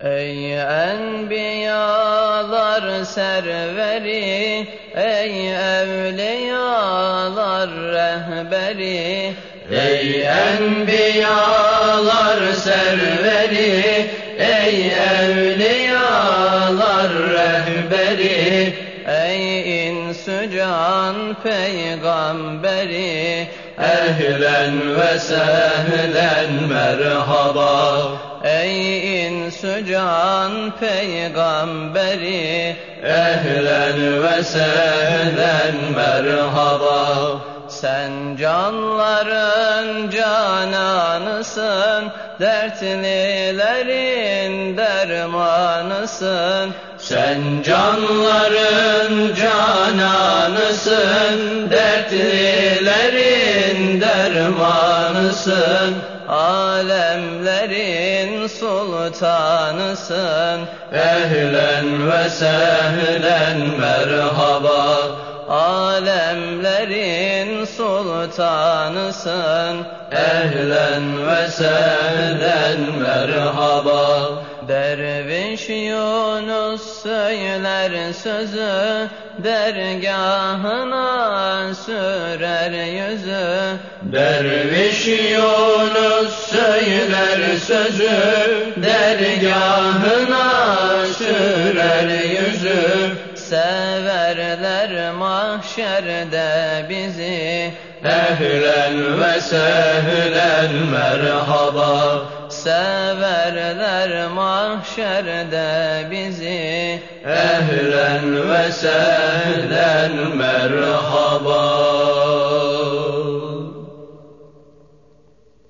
Ey enbiyalar serveri, ey evliyalar rehberi, Ey enbiyalar serveri, ey evliyalar rehberi, ey insücan peygamberi, ehlen ve sehlen merhaba. ey insücan peygamberi, Ehlen ve sehlen merhaba. Sen canların cananısın, dertlilerin dermanısın. Sen canların cananısın, dertlilerin dermanısın. Alemlerin sultanısın, Ehlen ve sehlen merhaba. alemlerin sultanısın. Ehlen ve sehlen merhaba. Derviş Yunus söyler sözü, dergahına sürer yüzü. Derviş Yunus söyler sözü, dergahına sürer yüzü. Severler mahşerde bizi, Ehlen ve sehlen merhaba. severler mahşerde bizi. Ehlen ve sehlen merhaba.